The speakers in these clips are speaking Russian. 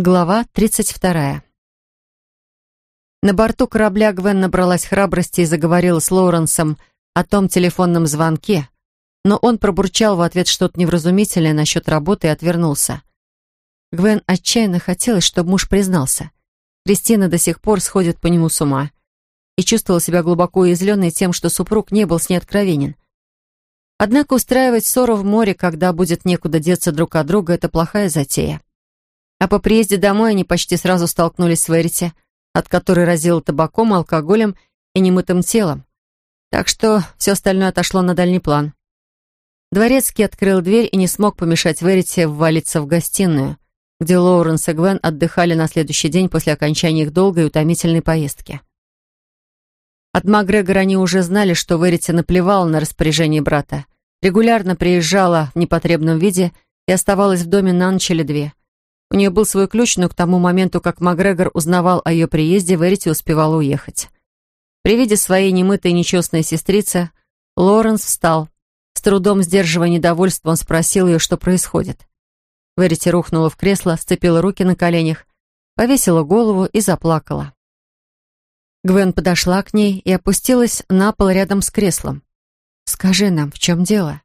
Глава 32. На борту корабля Гвен набралась храбрости и заговорила с Лоуренсом о том телефонном звонке, но он пробурчал в ответ что-то невразумительное насчет работы и отвернулся. Гвен отчаянно хотелось, чтобы муж признался. Кристина до сих пор сходит по нему с ума и чувствовала себя глубоко уязвленной тем, что супруг не был с ней откровенен. Однако устраивать ссору в море, когда будет некуда деться друг от друга, это плохая затея. А по приезде домой они почти сразу столкнулись с Верити, от которой разило табаком, алкоголем и немытым телом. Так что все остальное отошло на дальний план. Дворецкий открыл дверь и не смог помешать Верити ввалиться в гостиную, где Лоуренс и Гвен отдыхали на следующий день после окончания их долгой и утомительной поездки. От Макгрегора они уже знали, что Верити наплевала на распоряжение брата, регулярно приезжала в непотребном виде и оставалась в доме на ночь или две. У нее был свой ключ, но к тому моменту, как Макгрегор узнавал о ее приезде, Верити успевала уехать. При виде своей немытой нечестной сестрицы Лоренс встал. С трудом сдерживая недовольство, он спросил ее, что происходит. Верити рухнула в кресло, сцепила руки на коленях, повесила голову и заплакала. Гвен подошла к ней и опустилась на пол рядом с креслом. «Скажи нам, в чем дело?»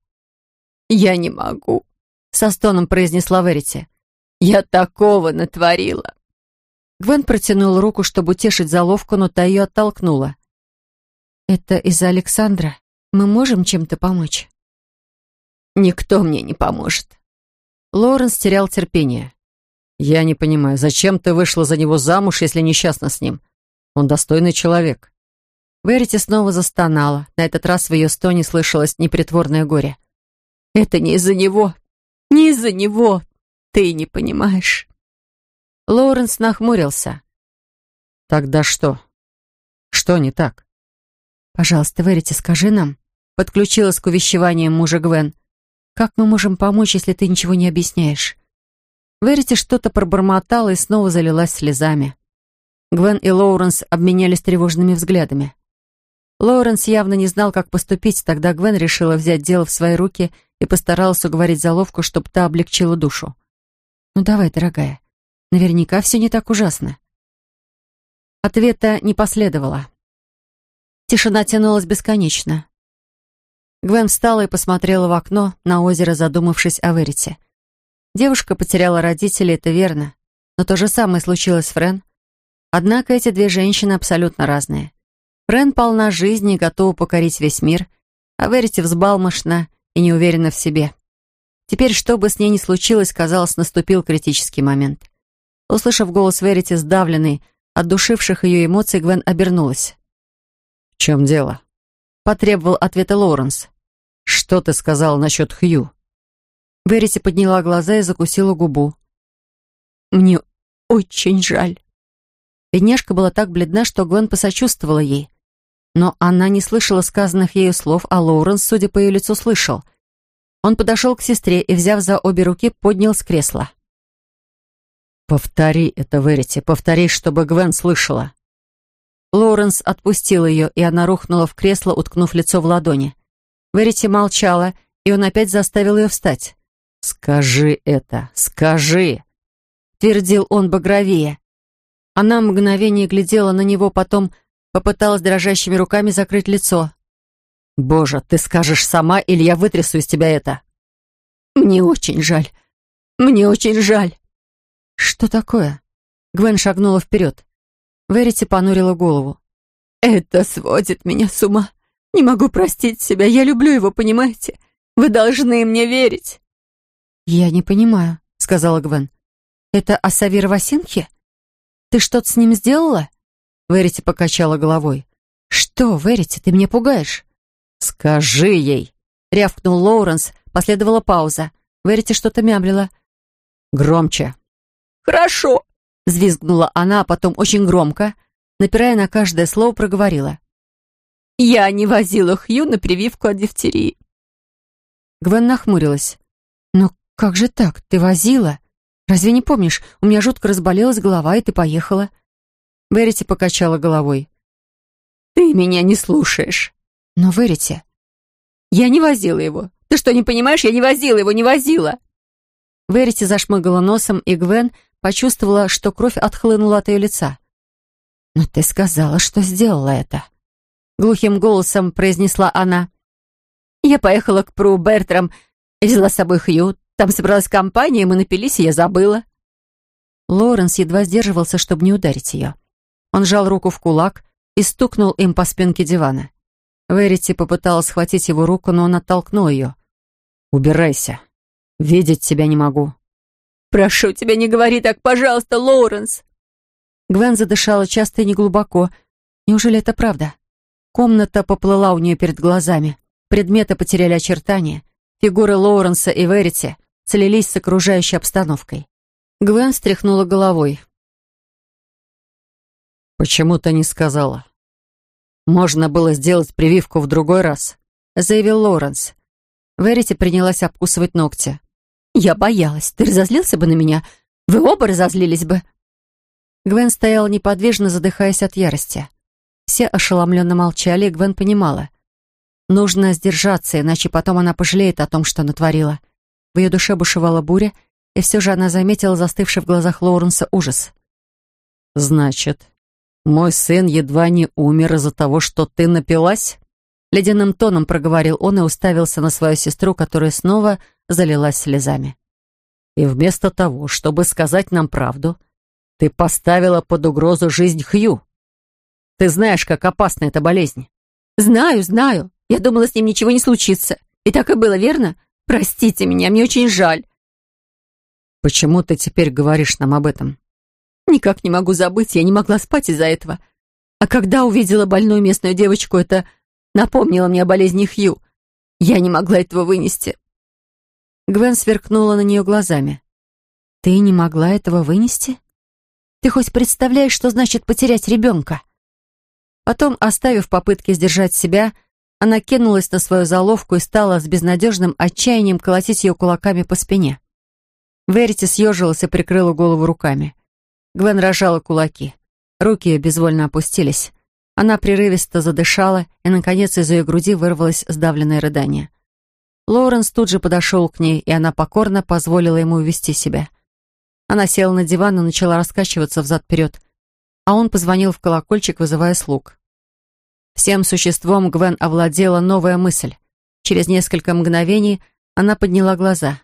«Я не могу», — со стоном произнесла Верити. Я такого натворила!» Гвен протянул руку, чтобы утешить заловку, но та ее оттолкнула. «Это из-за Александра. Мы можем чем-то помочь?» «Никто мне не поможет». Лоренс терял терпение. «Я не понимаю, зачем ты вышла за него замуж, если несчастна с ним? Он достойный человек». Верити снова застонала. На этот раз в ее стоне слышалось непритворное горе. «Это не из-за него. Не из-за него. Ты не понимаешь». Лоуренс нахмурился. «Тогда что? Что не так?» «Пожалуйста, Верите, скажи нам», — подключилась к увещеваниям мужа Гвен. «Как мы можем помочь, если ты ничего не объясняешь?» Верите что-то пробормотала и снова залилась слезами. Гвен и Лоуренс обменялись тревожными взглядами. Лоуренс явно не знал, как поступить, тогда Гвен решила взять дело в свои руки и постаралась уговорить заловку, чтобы та облегчила душу. «Ну давай, дорогая, наверняка все не так ужасно». Ответа не последовало. Тишина тянулась бесконечно. Гвен встала и посмотрела в окно на озеро, задумавшись о Верите. Девушка потеряла родителей, это верно. Но то же самое случилось с Френ. Однако эти две женщины абсолютно разные. Френ полна жизни и готова покорить весь мир, а Верите взбалмошна и не уверена в себе. Теперь, что бы с ней ни случилось, казалось, наступил критический момент. Услышав голос Верити, сдавленный, от душивших ее эмоций, Гвен обернулась. «В чем дело?» — потребовал ответа Лоуренс. «Что ты сказал насчет Хью?» Верити подняла глаза и закусила губу. «Мне очень жаль». Бедняжка была так бледна, что Гвен посочувствовала ей. Но она не слышала сказанных ею слов, а Лоуренс, судя по ее лицу, слышал. Он подошел к сестре и, взяв за обе руки, поднял с кресла. «Повтори это, Верити, повтори, чтобы Гвен слышала». Лоуренс отпустил ее, и она рухнула в кресло, уткнув лицо в ладони. Верити молчала, и он опять заставил ее встать. «Скажи это, скажи!» Твердил он багровее. Она мгновение глядела на него, потом попыталась дрожащими руками закрыть лицо. «Боже, ты скажешь сама, или я вытрясу из тебя это?» «Мне очень жаль. Мне очень жаль». «Что такое?» Гвен шагнула вперед. Верити понурила голову. «Это сводит меня с ума. Не могу простить себя. Я люблю его, понимаете? Вы должны мне верить». «Я не понимаю», — сказала Гвен. «Это Асавир Васинхи? Ты что-то с ним сделала?» Верити покачала головой. «Что, Верити, ты меня пугаешь?» «Скажи ей!» — рявкнул Лоуренс. Последовала пауза. Верите что-то мямлила. «Громче!» «Хорошо!» — взвизгнула она, а потом очень громко, напирая на каждое слово, проговорила. «Я не возила Хью на прививку от дифтерии». Гвен нахмурилась. «Но как же так? Ты возила? Разве не помнишь? У меня жутко разболелась голова, и ты поехала». Верите покачала головой. «Ты меня не слушаешь». «Но Верите...» «Я не возила его. Ты что, не понимаешь? Я не возила его, не возила!» Верите зашмыгала носом, и Гвен почувствовала, что кровь отхлынула от ее лица. «Но ты сказала, что сделала это», — глухим голосом произнесла она. «Я поехала к Пру Бертрам, взяла с собой Хью, там собралась компания, мы напились, и я забыла». Лоренс едва сдерживался, чтобы не ударить ее. Он сжал руку в кулак и стукнул им по спинке дивана. Верити попыталась схватить его руку, но он оттолкнул ее. «Убирайся. Видеть тебя не могу». «Прошу тебя, не говори так, пожалуйста, Лоуренс!» Гвен задышала часто и неглубоко. Неужели это правда? Комната поплыла у нее перед глазами. Предметы потеряли очертания. Фигуры Лоуренса и Верити слились с окружающей обстановкой. Гвен стряхнула головой. «Почему ты не сказала?» «Можно было сделать прививку в другой раз», — заявил Лоуренс. Верити принялась обкусывать ногти. «Я боялась. Ты разозлился бы на меня. Вы оба разозлились бы». Гвен стояла неподвижно, задыхаясь от ярости. Все ошеломленно молчали, и Гвен понимала. Нужно сдержаться, иначе потом она пожалеет о том, что натворила. В ее душе бушевала буря, и все же она заметила застывший в глазах Лоуренса ужас. «Значит, мой сын едва не умер из-за того, что ты напилась?» Ледяным тоном проговорил он и уставился на свою сестру, которая снова залилась слезами. «И вместо того, чтобы сказать нам правду, ты поставила под угрозу жизнь Хью. Ты знаешь, как опасна эта болезнь». «Знаю, знаю. Я думала, с ним ничего не случится. И так и было, верно? Простите меня, мне очень жаль». «Почему ты теперь говоришь нам об этом?» «Никак не могу забыть, я не могла спать из-за этого. А когда увидела больную местную девочку, это напомнила мне о болезни Хью. Я не могла этого вынести». Гвен сверкнула на нее глазами. «Ты не могла этого вынести? Ты хоть представляешь, что значит потерять ребенка?» Потом, оставив попытки сдержать себя, она кинулась на свою заловку и стала с безнадежным отчаянием колотить ее кулаками по спине. Верити съежилась и прикрыла голову руками. Гвен рожала кулаки. Руки ее безвольно опустились. Она прерывисто задышала, и, наконец, из ее груди вырвалось сдавленное рыдание. Лоуренс тут же подошел к ней, и она покорно позволила ему увести себя. Она села на диван и начала раскачиваться взад-вперед, а он позвонил в колокольчик, вызывая слуг. Всем существом Гвен овладела новая мысль. Через несколько мгновений она подняла глаза.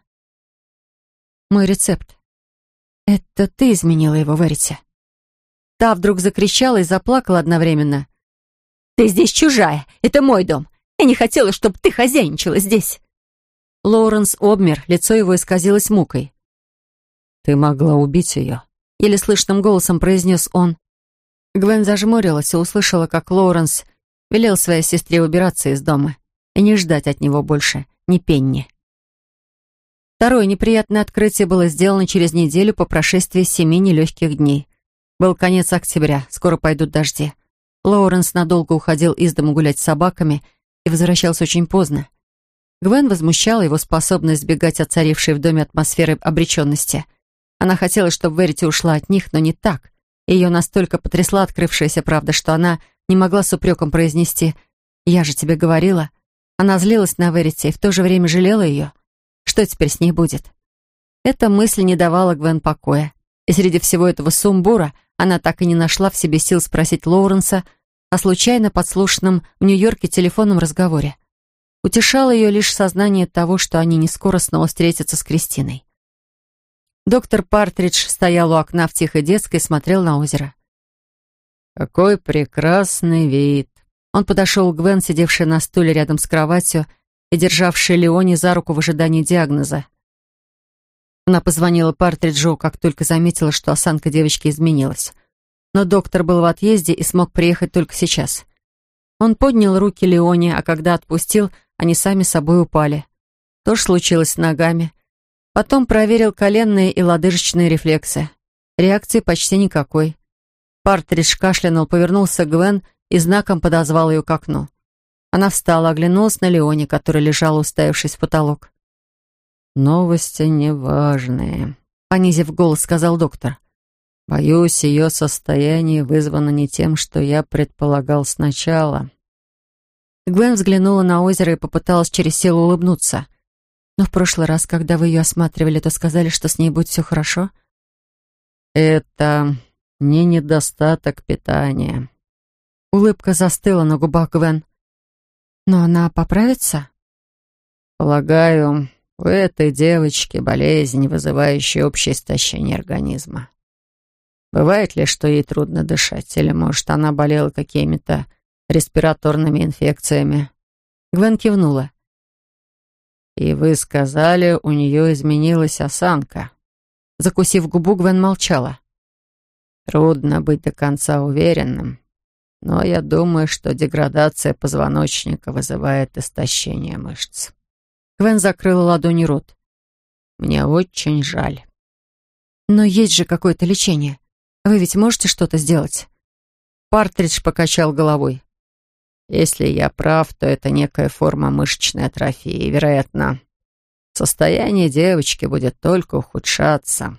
«Мой рецепт. Это ты изменила его, Верите?» Та вдруг закричала и заплакала одновременно. «Ты здесь чужая. Это мой дом. Я не хотела, чтобы ты хозяйничала здесь». Лоуренс обмер, лицо его исказилось мукой. «Ты могла убить ее», — еле слышным голосом произнес он. Гвен зажмурилась и услышала, как Лоуренс велел своей сестре убираться из дома и не ждать от него больше ни пенни. Второе неприятное открытие было сделано через неделю по прошествии семи нелегких дней. Был конец октября, скоро пойдут дожди. Лоуренс надолго уходил из дома гулять с собаками и возвращался очень поздно. Гвен возмущала его способность сбегать от царившей в доме атмосферы обреченности. Она хотела, чтобы Верити ушла от них, но не так. Ее настолько потрясла открывшаяся правда, что она не могла с упреком произнести «Я же тебе говорила». Она злилась на Верити и в то же время жалела ее. Что теперь с ней будет? Эта мысль не давала Гвен покоя. И среди всего этого сумбура она так и не нашла в себе сил спросить Лоуренса о случайно подслушанном в Нью-Йорке телефонном разговоре. Утешало ее лишь сознание того, что они не скоро снова встретятся с Кристиной. Доктор Партридж стоял у окна в тихой детской и смотрел на озеро. «Какой прекрасный вид!» Он подошел к Гвен, сидевшей на стуле рядом с кроватью и державшей Леони за руку в ожидании диагноза. Она позвонила Партриджу, как только заметила, что осанка девочки изменилась. Но доктор был в отъезде и смог приехать только сейчас. Он поднял руки Леоне, а когда отпустил, они сами собой упали. То же случилось с ногами. Потом проверил коленные и лодыжечные рефлексы. Реакции почти никакой. Партридж кашлянул, повернулся к Гвен и знаком подозвал ее к окну. Она встала, оглянулась на Леоне, который лежал, уставившись в потолок. «Новости неважные», — понизив голос, сказал доктор. «Боюсь, ее состояние вызвано не тем, что я предполагал сначала». Гвен взглянула на озеро и попыталась через силу улыбнуться. «Но в прошлый раз, когда вы ее осматривали, то сказали, что с ней будет все хорошо?» Это не недостаток питания. Улыбка застыла на губах Гвен. Но она поправится? Полагаю, у этой девочки болезнь, вызывающая общее истощение организма. Бывает ли, что ей трудно дышать? Или, может, она болела какими-то респираторными инфекциями?» Гвен кивнула. «И вы сказали, у нее изменилась осанка». Закусив губу, Гвен молчала. «Трудно быть до конца уверенным, но я думаю, что деградация позвоночника вызывает истощение мышц». Гвен закрыла ладонью рот. «Мне очень жаль». «Но есть же какое-то лечение. Вы ведь можете что-то сделать?» Партридж покачал головой. «Если я прав, то это некая форма мышечной атрофии, вероятно, состояние девочки будет только ухудшаться.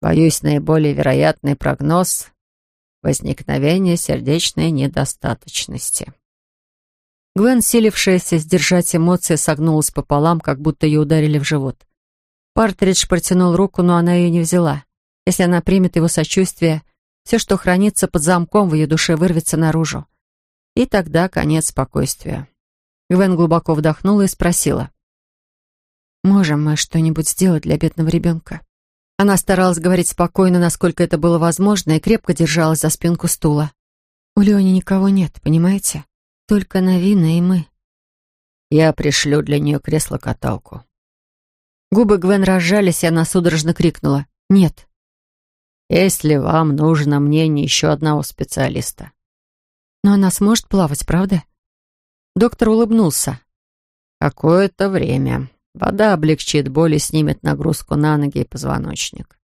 Боюсь, наиболее вероятный прогноз — возникновение сердечной недостаточности». Гвен, силившаяся сдержать эмоции, согнулась пополам, как будто ее ударили в живот. Партридж протянул руку, но она ее не взяла. Если она примет его сочувствие, все, что хранится под замком в ее душе, вырвется наружу. И тогда конец спокойствия. Гвен глубоко вдохнула и спросила. «Можем мы что-нибудь сделать для бедного ребенка?» Она старалась говорить спокойно, насколько это было возможно, и крепко держалась за спинку стула. «У Леони никого нет, понимаете? Только Новина и мы». «Я пришлю для нее кресло-каталку». Губы Гвен разжались, и она судорожно крикнула. «Нет, если вам нужно мнение еще одного специалиста. Но она сможет плавать, правда? Доктор улыбнулся. Какое-то время. Вода облегчит боль и снимет нагрузку на ноги и позвоночник.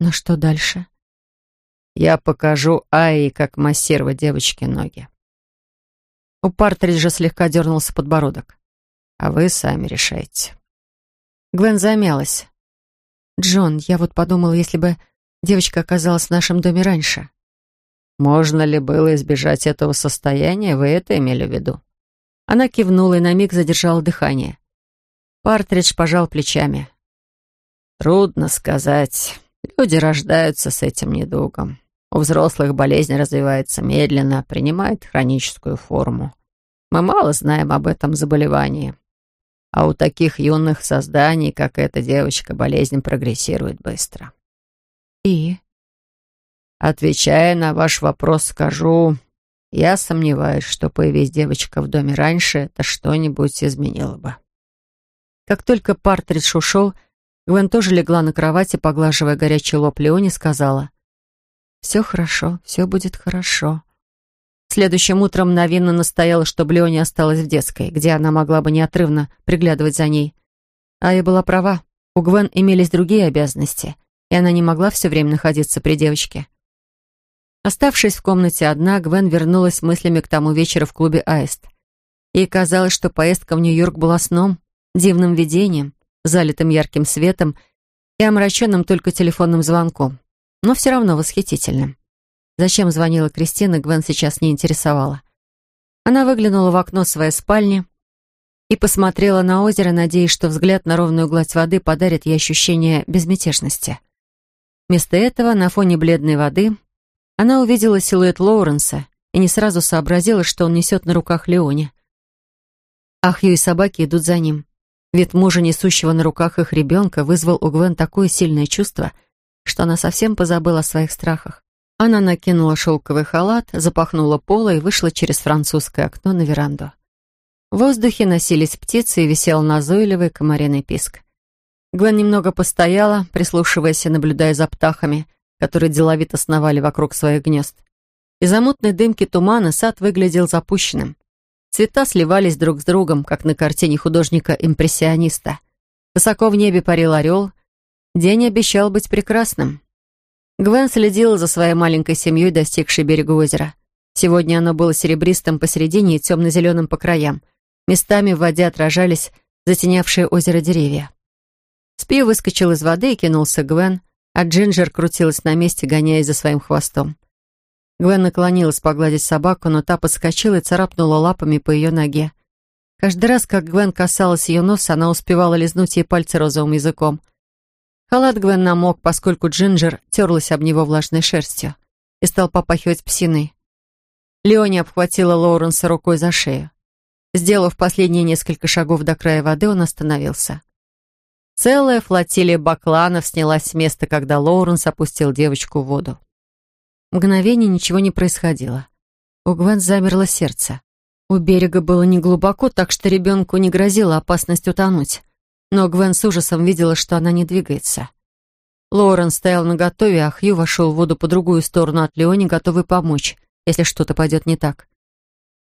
Но что дальше? Я покажу Аи, как массировать девочке ноги. У Партриджа слегка дернулся подбородок. А вы сами решайте. Гвен замялась. «Джон, я вот подумала, если бы Девочка оказалась в нашем доме раньше. Можно ли было избежать этого состояния, вы это имели в виду? Она кивнула и на миг задержала дыхание. Партридж пожал плечами. Трудно сказать. Люди рождаются с этим недугом. У взрослых болезнь развивается медленно, принимает хроническую форму. Мы мало знаем об этом заболевании. А у таких юных созданий, как эта девочка, болезнь прогрессирует быстро. «И?» «Отвечая на ваш вопрос, скажу, я сомневаюсь, что появись девочка в доме раньше, это что-нибудь изменило бы». Как только Партридж ушел, Гвен тоже легла на кровати, поглаживая горячий лоб Леони, сказала, «Все хорошо, все будет хорошо». Следующим утром Новинна настояла, чтобы Леони осталась в детской, где она могла бы неотрывно приглядывать за ней. А я была права, у Гвен имелись другие обязанности — и она не могла все время находиться при девочке. Оставшись в комнате одна, Гвен вернулась мыслями к тому вечеру в клубе «Аист». Ей казалось, что поездка в Нью-Йорк была сном, дивным видением, залитым ярким светом и омраченным только телефонным звонком, но все равно восхитительным. Зачем звонила Кристина, Гвен сейчас не интересовала. Она выглянула в окно своей спальни и посмотрела на озеро, надеясь, что взгляд на ровную гладь воды подарит ей ощущение безмятежности. Вместо этого, на фоне бледной воды, она увидела силуэт Лоуренса и не сразу сообразила, что он несет на руках Леоне. Ахью и собаки идут за ним. Вид мужа, несущего на руках их ребенка, вызвал у Гвен такое сильное чувство, что она совсем позабыла о своих страхах. Она накинула шелковый халат, запахнула поло и вышла через французское окно на веранду. В воздухе носились птицы и висел назойливый комариный писк. Гвен немного постояла, прислушиваясь и наблюдая за птахами, которые деловито сновали вокруг своих гнезд. Из-за мутной дымки тумана сад выглядел запущенным. Цвета сливались друг с другом, как на картине художника-импрессиониста. Высоко в небе парил орел. День обещал быть прекрасным. Гвен следила за своей маленькой семьей, достигшей берега озера. Сегодня оно было серебристым посередине и темно-зеленым по краям. Местами в воде отражались затенявшие озеро деревья. Спио выскочил из воды и кинулся Гвен, а Джинджер крутилась на месте, гоняясь за своим хвостом. Гвен наклонилась погладить собаку, но та подскочила и царапнула лапами по ее ноге. Каждый раз, как Гвен касалась ее носа, она успевала лизнуть ей пальцы розовым языком. Халат Гвен намок, поскольку Джинджер терлась об него влажной шерстью и стал попахивать псиной. Леони обхватила Лоуренса рукой за шею. Сделав последние несколько шагов до края воды, он остановился. Целая флотилия бакланов снялась с места, когда Лоуренс опустил девочку в воду. Мгновение ничего не происходило. У Гвен замерло сердце. У берега было неглубоко, так что ребенку не грозила опасность утонуть. Но Гвен с ужасом видела, что она не двигается. Лоуренс стоял наготове, а Хью вошел в воду по другую сторону от Леони, готовый помочь, если что-то пойдет не так.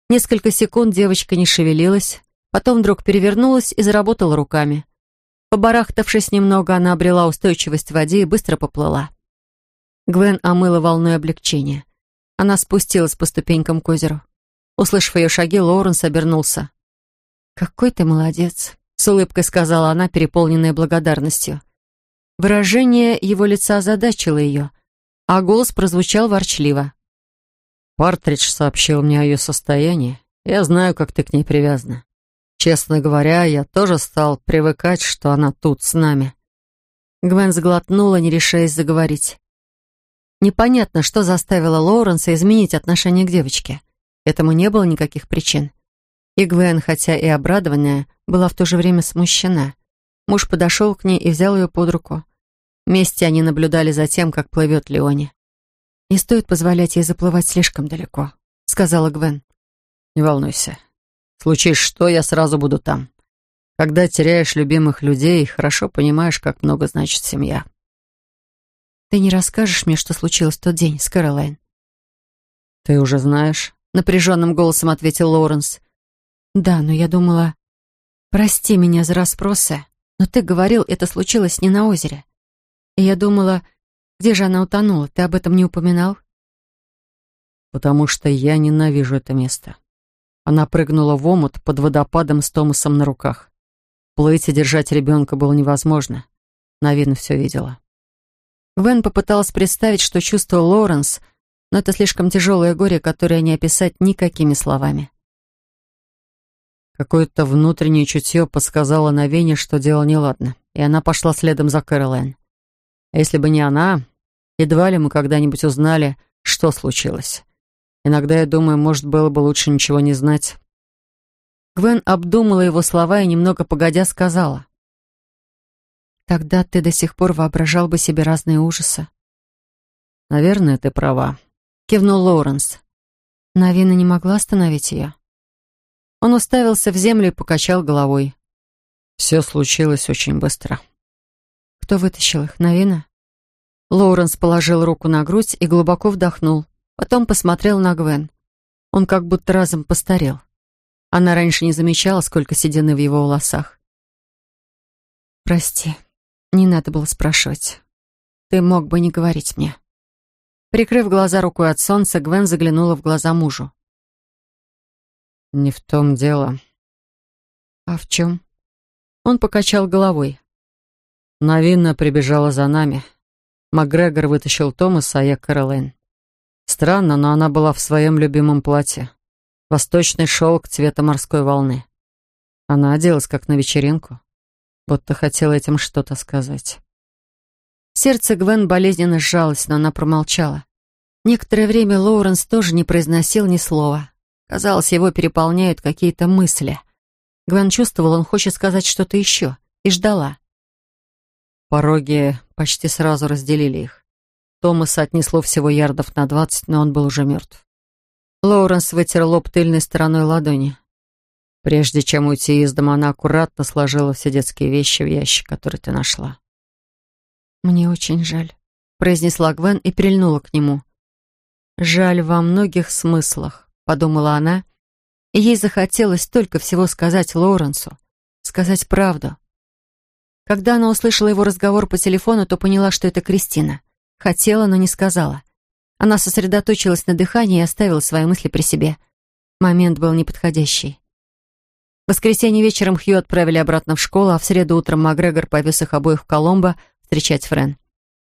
Несколько секунд девочка не шевелилась, потом вдруг перевернулась и заработала руками. Побарахтавшись немного, она обрела устойчивость в воде и быстро поплыла. Гвен омыла волной облегчения. Она спустилась по ступенькам к озеру. Услышав ее шаги, Лоуренс обернулся. «Какой ты молодец», — с улыбкой сказала она, переполненная благодарностью. Выражение его лица озадачило ее, а голос прозвучал ворчливо. «Партридж сообщил мне о ее состоянии. Я знаю, как ты к ней привязана. Честно говоря, я тоже стал привыкать, что она тут с нами». Гвен сглотнула, не решаясь заговорить. Непонятно, что заставило Лоуренса изменить отношение к девочке. Этому не было никаких причин. И Гвен, хотя и обрадованная, была в то же время смущена. Муж подошел к ней и взял ее под руку. Вместе они наблюдали за тем, как плывет Леони. «Не стоит позволять ей заплывать слишком далеко», — сказала Гвен. «Не волнуйся. Случись что, я сразу буду там. Когда теряешь любимых людей, хорошо понимаешь, как много значит семья». «Ты не расскажешь мне, что случилось в тот день с Кэролайн?» «Ты уже знаешь?» — напряженным голосом ответил Лоуренс. «Да, но я думала... Прости меня за расспросы, но ты говорил, это случилось не на озере. И я думала, где же она утонула? Ты об этом не упоминал?» «Потому что я ненавижу это место». Она прыгнула в омут под водопадом с Томасом на руках. Плыть и держать ребенка было невозможно. Навина все видела. Гвен попыталась представить, что чувствовал Лоуренс, но это слишком тяжелое горе, которое не описать никакими словами. Какое-то внутреннее чутье подсказало Навене, что дело неладно, и она пошла следом за Кэролайн. А если бы не она, едва ли мы когда-нибудь узнали, что случилось. Иногда я думаю, может, было бы лучше ничего не знать. Гвен обдумала его слова и немного погодя сказала. «Тогда ты до сих пор воображал бы себе разные ужасы». «Наверное, ты права», кивнул Лоуренс. Навина не могла остановить ее. Он уставился в землю и покачал головой. Все случилось очень быстро. Кто вытащил их? Навина? Лоуренс положил руку на грудь и глубоко вдохнул. Потом посмотрел на Гвен. Он как будто разом постарел. Она раньше не замечала, сколько седины в его волосах. «Прости, не надо было спрашивать. Ты мог бы не говорить мне». Прикрыв глаза рукой от солнца, Гвен заглянула в глаза мужу. «Не в том дело». «А в чем?» Он покачал головой. Навинна прибежала за нами. Макгрегор вытащил Томаса, а я Кэролайн. Странно, но она была в своем любимом платье. Восточный шелк цвета морской волны. Она оделась как на вечеринку. Будто хотела этим что-то сказать. Сердце Гвен болезненно сжалось, но она промолчала. Некоторое время Лоуренс тоже не произносил ни слова. Казалось, его переполняют какие-то мысли. Гвен чувствовал, он хочет сказать что-то еще, и ждала. Пороги почти сразу разделили их. Томаса отнесло всего ярдов на двадцать, но он был уже мертв. Лоуренс вытер лоб тыльной стороной ладони. Прежде чем уйти из дома, она аккуратно сложила все детские вещи в ящик, который ты нашла. «Мне очень жаль», — произнесла Гвен и прильнула к нему. «Жаль во многих смыслах», — подумала она, ей захотелось только всего сказать Лоуренсу, сказать правду. Когда она услышала его разговор по телефону, то поняла, что это Кристина. Хотела, но не сказала. Она сосредоточилась на дыхании и оставила свои мысли при себе. Момент был неподходящий. В воскресенье вечером Хью отправили обратно в школу, а в среду утром Макгрегор повез их обоих в Коломбо, встречать Френ.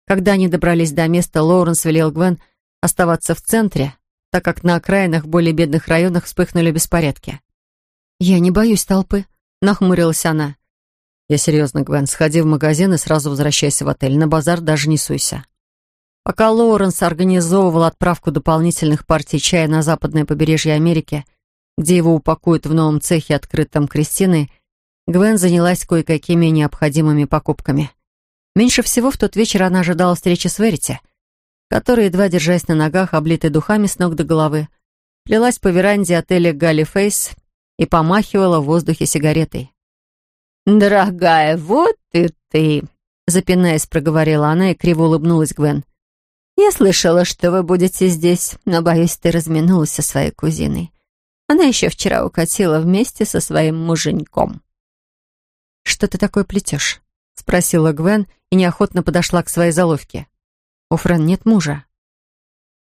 Когда они добрались до места, Лоуренс велел Гвен оставаться в центре, так как на окраинах более бедных районах вспыхнули беспорядки. «Я не боюсь толпы», — нахмурилась она. «Я серьезно, Гвен, сходи в магазин и сразу возвращайся в отель. На базар даже не суйся». Пока Лоуренс организовывал отправку дополнительных партий чая на западное побережье Америки, где его упакуют в новом цехе, открытом Кристиной, Гвен занялась кое-какими необходимыми покупками. Меньше всего в тот вечер она ожидала встречи с Верити, которая, едва держась на ногах, облитой духами с ног до головы, плелась по веранде отеля «Галли Фейс» и помахивала в воздухе сигаретой. «Дорогая, вот и ты!» Запинаясь, проговорила она и криво улыбнулась Гвен. «Я слышала, что вы будете здесь, но, боюсь, ты разминулась со своей кузиной. Она еще вчера укатила вместе со своим муженьком». «Что ты такое плетешь?» — спросила Гвен и неохотно подошла к своей заловке. «У Френ нет мужа».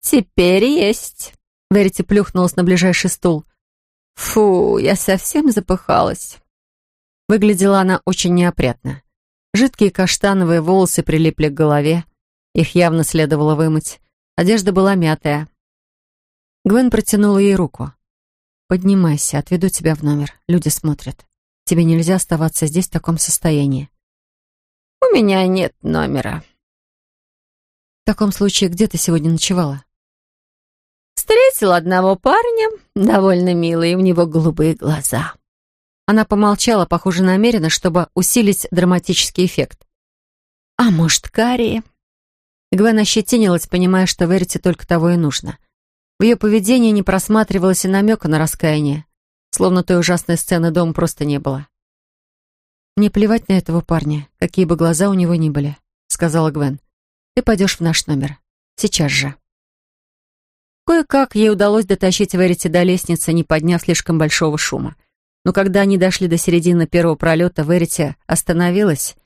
«Теперь есть», — Верити плюхнулась на ближайший стул. «Фу, я совсем запыхалась». Выглядела она очень неопрятно. Жидкие каштановые волосы прилипли к голове. Их явно следовало вымыть. Одежда была мятая. Гвен протянула ей руку. «Поднимайся, отведу тебя в номер. Люди смотрят. Тебе нельзя оставаться здесь в таком состоянии». «У меня нет номера». «В таком случае, где ты сегодня ночевала?» «Встретил одного парня, довольно милый, у него голубые глаза». Она помолчала, похоже, намеренно, чтобы усилить драматический эффект. «А может, карие?» Гвен ощетинилась, понимая, что Верите только того и нужно. В ее поведении не просматривалось и намека на раскаяние, словно той ужасной сцены дома просто не было. «Мне плевать на этого парня, какие бы глаза у него ни были», — сказала Гвен. «Ты пойдешь в наш номер. Сейчас же». Кое-как ей удалось дотащить Верите до лестницы, не подняв слишком большого шума. Но когда они дошли до середины первого пролета, Верити остановилась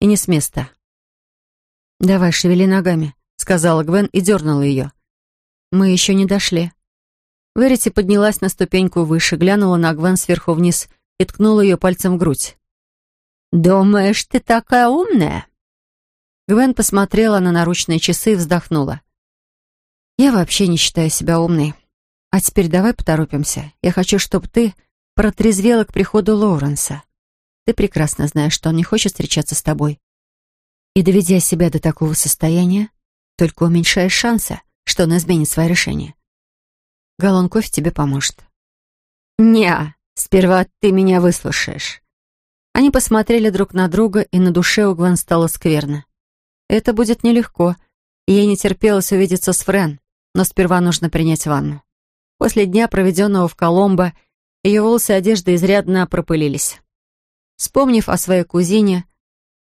и не с места. «Давай, шевели ногами», — сказала Гвен и дернула ее. «Мы еще не дошли». Верити поднялась на ступеньку выше, глянула на Гвен сверху вниз и ткнула ее пальцем в грудь. «Думаешь, ты такая умная?» Гвен посмотрела на наручные часы и вздохнула. «Я вообще не считаю себя умной. А теперь давай поторопимся. Я хочу, чтобы ты протрезвела к приходу Лоуренса. Ты прекрасно знаешь, что он не хочет встречаться с тобой. И доведя себя до такого состояния, только уменьшаешь шансы, что он изменит свое решение. Галлон кофе тебе поможет. «Не, сперва ты меня выслушаешь». Они посмотрели друг на друга, и на душе у Гвен стало скверно. Это будет нелегко, и ей не терпелось увидеться с Френ, но сперва нужно принять ванну. После дня, проведенного в Коломбо, ее волосы и одежда изрядно пропылились. Вспомнив о своей кузине,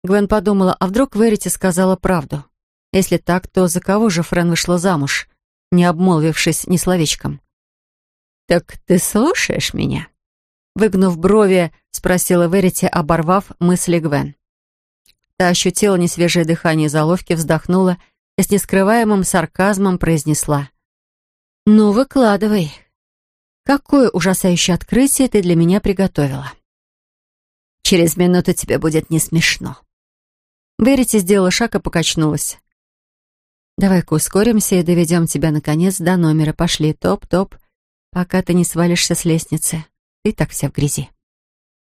Гвен подумала, а вдруг Верити сказала правду? Если так, то за кого же Френ вышла замуж, не обмолвившись ни словечком? «Так ты слушаешь меня?» Выгнув брови, спросила Верити, оборвав мысли Гвен. Та ощутила несвежее дыхание заловки, вздохнула и с нескрываемым сарказмом произнесла. «Ну, выкладывай, Какое ужасающее открытие ты для меня приготовила. Через минуту тебе будет не смешно. Верите сделала шаг и покачнулась. Давай-ка ускоримся и доведем тебя, наконец, до номера. Пошли, топ-топ, пока ты не свалишься с лестницы. Ты так вся в грязи.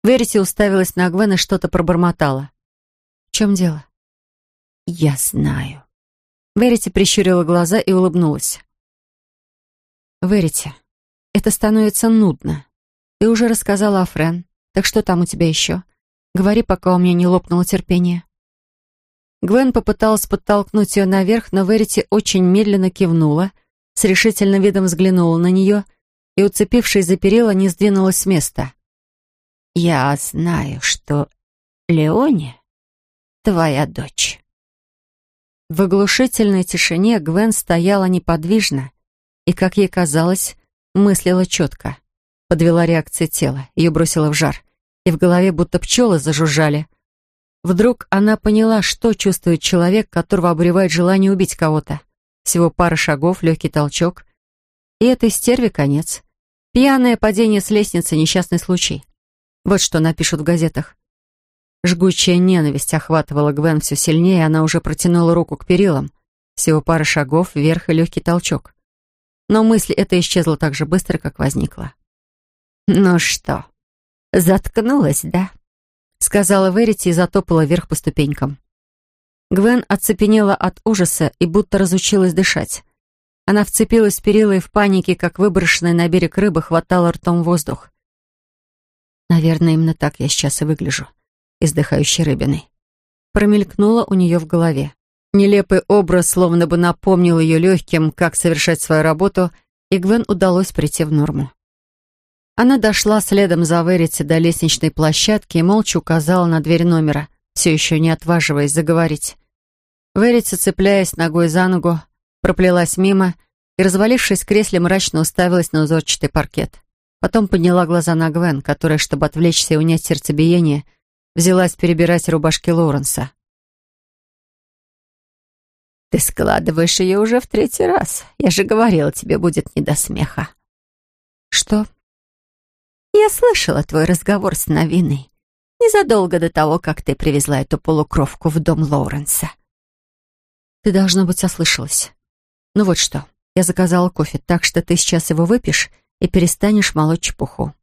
Верите уставилась на Гвен и что-то пробормотала. В чем дело? Я знаю. Верите прищурила глаза и улыбнулась. Верите, это становится нудно. Ты уже рассказала о Френ, так что там у тебя еще? Говори, пока у меня не лопнуло терпение». Гвен попыталась подтолкнуть ее наверх, но Верити очень медленно кивнула, с решительным видом взглянула на нее и, уцепившись за перила, не сдвинулась с места. «Я знаю, что Леоне твоя дочь». В оглушительной тишине Гвен стояла неподвижно и, как ей казалось, Мыслила четко. Подвела реакция тела, ее бросило в жар. И в голове будто пчелы зажужжали. Вдруг она поняла, что чувствует человек, которого обуревает желание убить кого-то. Всего пара шагов, легкий толчок. И этой стерве конец. Пьяное падение с лестницы, несчастный случай. Вот что напишут в газетах. Жгучая ненависть охватывала Гвен все сильнее, она уже протянула руку к перилам. Всего пара шагов, вверх и легкий толчок. Но мысль эта исчезла так же быстро, как возникла. «Ну что, заткнулась, да?» Сказала Верити и затопала вверх по ступенькам. Гвен оцепенела от ужаса и будто разучилась дышать. Она вцепилась в перила и в панике, как выброшенная на берег рыба, хватала ртом воздух. Наверное, именно так я сейчас и выгляжу, издыхающей рыбиной. Промелькнуло у нее в голове. Нелепый образ словно бы напомнил ее легким, как совершать свою работу, и Гвен удалось прийти в норму. Она дошла следом за Верити до лестничной площадки и молча указала на дверь номера, все еще не отваживаясь заговорить. Верити, цепляясь ногой за ногу, проплелась мимо и, развалившись в кресле, мрачно уставилась на узорчатый паркет. Потом подняла глаза на Гвен, которая, чтобы отвлечься и унять сердцебиение, взялась перебирать рубашки Лоуренса. «Ты складываешь ее уже в третий раз. Я же говорила, тебе будет не до смеха». «Что?» Я слышала твой разговор с Новиной незадолго до того, как ты привезла эту полукровку в дом Лоуренса. Ты, должно быть, ослышалась. Ну вот что, я заказала кофе, так что ты сейчас его выпьешь и перестанешь молоть чепуху.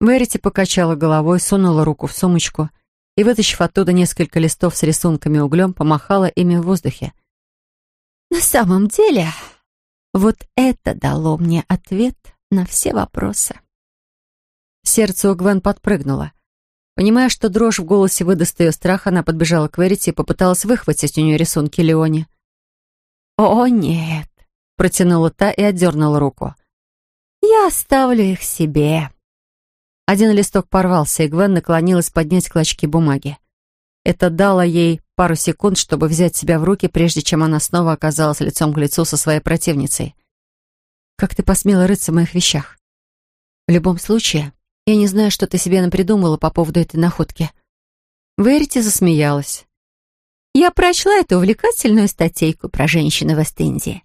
Верити покачала головой, сунула руку в сумочку и, вытащив оттуда несколько листов с рисунками углем, помахала ими в воздухе. «На самом деле, вот это дало мне ответ на все вопросы». Сердце у Гвен подпрыгнуло. Понимая, что дрожь в голосе выдаст ее страх, она подбежала к Верите и попыталась выхватить у нее рисунки Леони. «О, нет!» — протянула та и отдернула руку. «Я оставлю их себе». Один листок порвался, и Гвен наклонилась поднять клочки бумаги. Это дало ей пару секунд, чтобы взять себя в руки, прежде чем она снова оказалась лицом к лицу со своей противницей. «Как ты посмела рыться в моих вещах?» «В любом случае, я не знаю, что ты себе напридумала по поводу этой находки». Верити засмеялась. «Я прочла эту увлекательную статейку про женщину в Эст-Индии,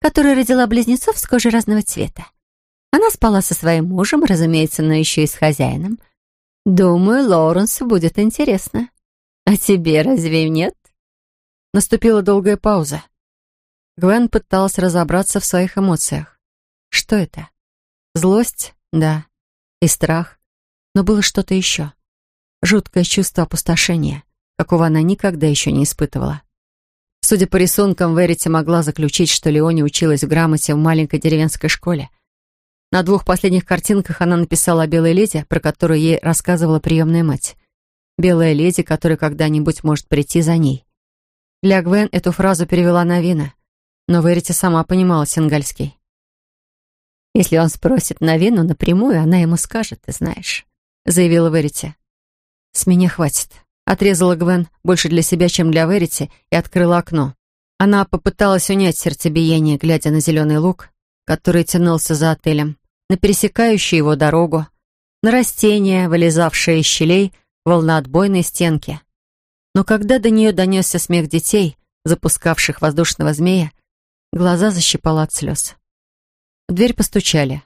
которая родила близнецов с кожей разного цвета. Она спала со своим мужем, разумеется, но еще и с хозяином. Думаю, Лоуренсу будет интересно. А тебе разве нет?» Наступила долгая пауза. Гвен пыталась разобраться в своих эмоциях. Что это? Злость? Да и страх, но было что-то еще. Жуткое чувство опустошения, какого она никогда еще не испытывала. Судя по рисункам, Верити могла заключить, что Леони училась в грамоте в маленькой деревенской школе. На двух последних картинках она написала о белой леди, про которую ей рассказывала приемная мать. Белая леди, которая когда-нибудь может прийти за ней. Для Гвен эту фразу перевела на Вина, но Верити сама понимала сингальский. Если он спросит Навину напрямую, она ему скажет, ты знаешь», — заявила Верити. «С меня хватит», — отрезала Гвен, больше для себя, чем для Верити, и открыла окно. Она попыталась унять сердцебиение, глядя на зеленый луг, который тянулся за отелем, на пересекающую его дорогу, на растения, вылезавшие из щелей волноотбойной стенки. Но когда до нее донесся смех детей, запускавших воздушного змея, глаза защипала от слез. В дверь постучали.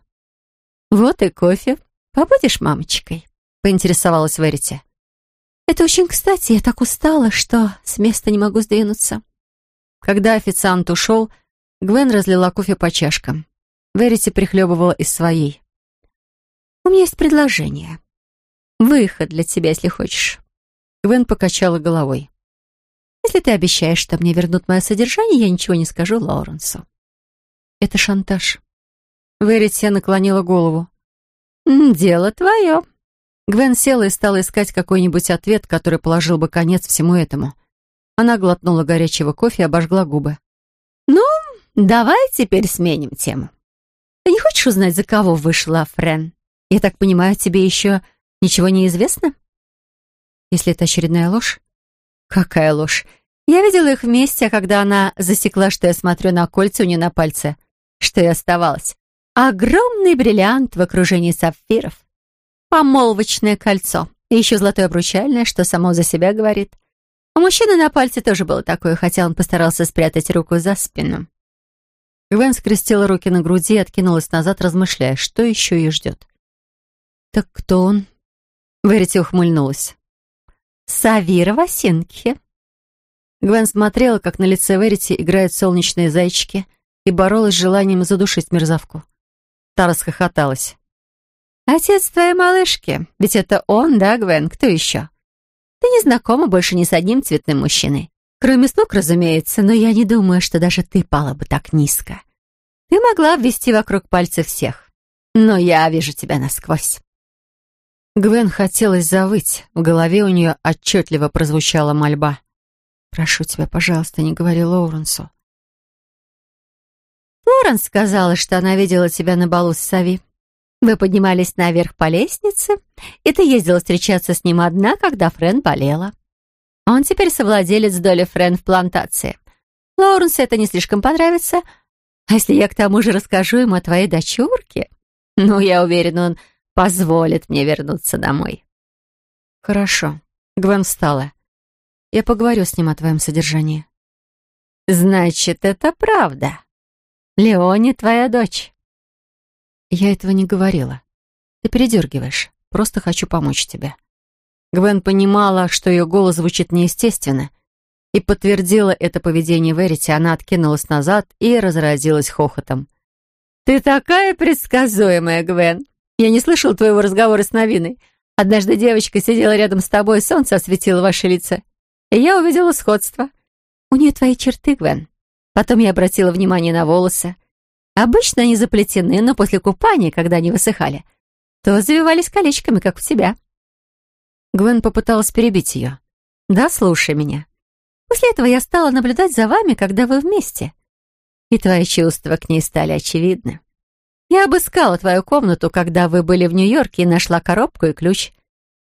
«Вот и кофе. Побудешь мамочкой?» — поинтересовалась Верити. «Это очень кстати. Я так устала, что с места не могу сдвинуться». Когда официант ушел, Гвен разлила кофе по чашкам. Верити прихлебывала из своей. «У меня есть предложение. Выход для тебя, если хочешь». Гвен покачала головой. «Если ты обещаешь, что мне вернут мое содержание, я ничего не скажу Лоуренсу». «Это шантаж», Верити наклонила голову. «Дело твое». Гвен села и стала искать какой-нибудь ответ, который положил бы конец всему этому. Она глотнула горячего кофе и обожгла губы. «Ну, давай теперь сменим тему. Ты не хочешь узнать, за кого вышла Френ? Я так понимаю, тебе еще ничего не известно?» «Если это очередная ложь?» «Какая ложь? Я видела их вместе, а когда она засекла, что я смотрю на кольца у нее на пальце, что и оставалось. Огромный бриллиант в окружении сапфиров. Помолвочное кольцо. И еще золотое обручальное, что само за себя говорит. У мужчины на пальце тоже было такое, хотя он постарался спрятать руку за спину. Гвен скрестила руки на груди и откинулась назад, размышляя, что еще ее ждет. «Так кто он?» Верити ухмыльнулась. «Савира Васенки». Гвен смотрела, как на лице Верити играют солнечные зайчики, и боролась с желанием задушить мерзавку. Та расхохоталась. «Отец твоей малышки. Ведь это он, да, Гвен? Кто еще? Ты не знакома больше ни с одним цветным мужчиной. Кроме слуг, разумеется, но я не думаю, что даже ты пала бы так низко. Ты могла обвести вокруг пальца всех. Но я вижу тебя насквозь. Гвен хотелось завыть. В голове у нее отчетливо прозвучала мольба. «Прошу тебя, пожалуйста, не говори Лоуренсу». Лоренс сказала, что она видела тебя на балу с Сави. Вы поднимались наверх по лестнице, и ты ездила встречаться с ним одна, когда Френ болела. Он теперь совладелец доли Френ в плантации. Лоуренсу это не слишком понравится. А если я к тому же расскажу ему о твоей дочурке? Ну, я уверена, он позволит мне вернуться домой. Хорошо. Гвен встала. Я поговорю с ним о твоем содержании. Значит, это правда. Леони твоя дочь. Я этого не говорила. Ты передергиваешь. Просто хочу помочь тебе. Гвен понимала, что ее голос звучит неестественно, и подтвердила это поведение Верити. Она откинулась назад и разразилась хохотом. «Ты такая предсказуемая, Гвен! Я не слышал твоего разговора с Новиной. Однажды девочка сидела рядом с тобой, солнце осветило ваши лица, и я увидела сходство. У нее твои черты, Гвен. Потом я обратила внимание на волосы. Обычно они заплетены, но после купания, когда они высыхали, то завивались колечками, как у тебя». Гвен попыталась перебить ее. «Да, слушай меня. После этого я стала наблюдать за вами, когда вы вместе. И твои чувства к ней стали очевидны. Я обыскала твою комнату, когда вы были в Нью-Йорке, и нашла коробку и ключ.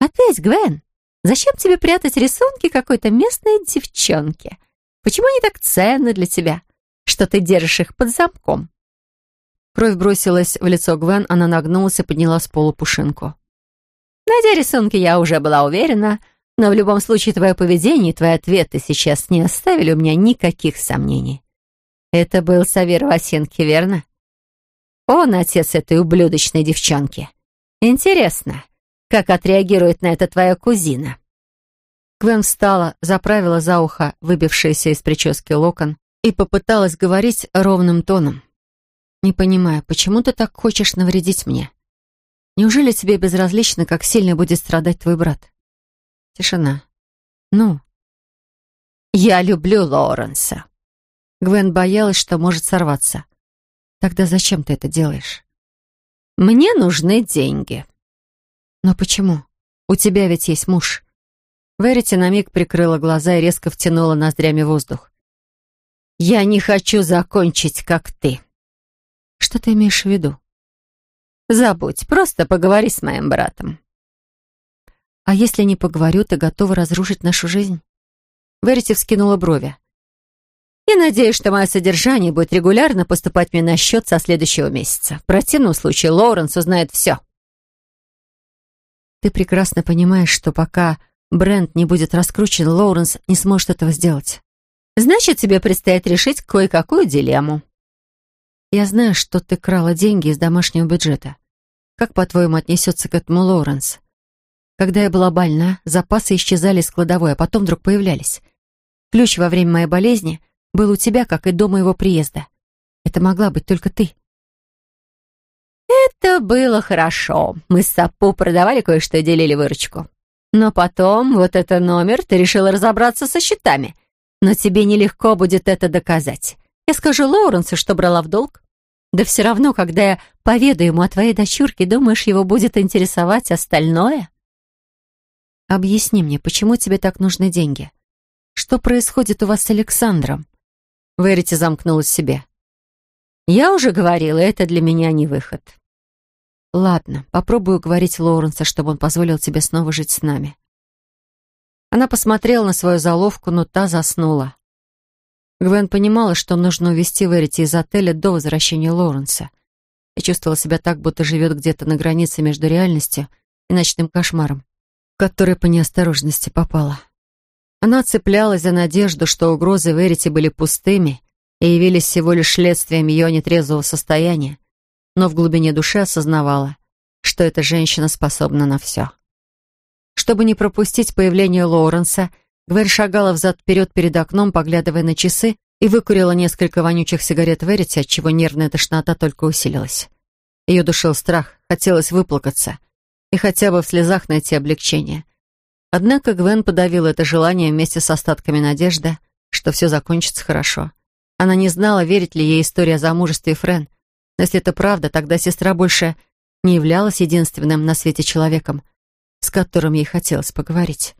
Ответь, Гвен, зачем тебе прятать рисунки какой-то местной девчонки? Почему они так ценны для тебя, что ты держишь их под замком?» Кровь бросилась в лицо Гвен, она нагнулась и подняла с пола пушинку. Найдя рисунки, я уже была уверена, но в любом случае твое поведение и твои ответы сейчас не оставили у меня никаких сомнений. Это был Савир Васенки, верно? Он отец этой ублюдочной девчонки. Интересно, как отреагирует на это твоя кузина?» Гвен встала, заправила за ухо выбившийся из прически локон и попыталась говорить ровным тоном. «Не понимаю, почему ты так хочешь навредить мне? Неужели тебе безразлично, как сильно будет страдать твой брат? Тишина. Ну? Я люблю Лоренса. Гвен боялась, что может сорваться. Тогда зачем ты это делаешь? Мне нужны деньги. Но почему? У тебя ведь есть муж. Верити на миг прикрыла глаза и резко втянула ноздрями воздух. «Я не хочу закончить, как ты». «Что ты имеешь в виду?» Забудь, просто поговори с моим братом. А если не поговорю, ты готова разрушить нашу жизнь? Верити вскинула брови. Я надеюсь, что мое содержание будет регулярно поступать мне на счет со следующего месяца. В противном случае Лоуренс узнает все. Ты прекрасно понимаешь, что пока бренд не будет раскручен, Лоуренс не сможет этого сделать. Значит, тебе предстоит решить кое-какую дилемму. Я знаю, что ты крала деньги из домашнего бюджета. Как, по-твоему, отнесется к этому Лоуренс? Когда я была больна, запасы исчезали из кладовой, а потом вдруг появлялись. Ключ во время моей болезни был у тебя, как и до моего приезда. Это могла быть только ты. Это было хорошо. Мы с Сапу продавали кое-что и делили выручку. Но потом вот это номер, ты решила разобраться со счетами. Но тебе нелегко будет это доказать. Я скажу Лоуренсу, что брала в долг. Да все равно, когда я поведаю ему о твоей дочурке, думаешь, его будет интересовать остальное? Объясни мне, почему тебе так нужны деньги? Что происходит у вас с Александром? Верите замкнулась себе. Я уже говорила, это для меня не выход. Ладно, попробую уговорить Лоуренса, чтобы он позволил тебе снова жить с нами. Она посмотрела на свою заловку, но та заснула. Гвен понимала, что нужно увезти Верити из отеля до возвращения Лоуренса. И чувствовала себя так, будто живет где-то на границе между реальностью и ночным кошмаром, в который по неосторожности попала. Она цеплялась за надежду, что угрозы Верити были пустыми и явились всего лишь следствием ее нетрезвого состояния, но в глубине души осознавала, что эта женщина способна на все. Чтобы не пропустить появление Лоуренса, Гвен шагала взад-вперед перед окном, поглядывая на часы, и выкурила несколько вонючих сигарет Верити, отчего нервная тошнота только усилилась. Ее душил страх, хотелось выплакаться и хотя бы в слезах найти облегчение. Однако Гвен подавила это желание вместе с остатками надежды, что все закончится хорошо. Она не знала, верить ли ей история о замужестве Френ. Но если это правда, тогда сестра больше не являлась единственным на свете человеком, с которым ей хотелось поговорить.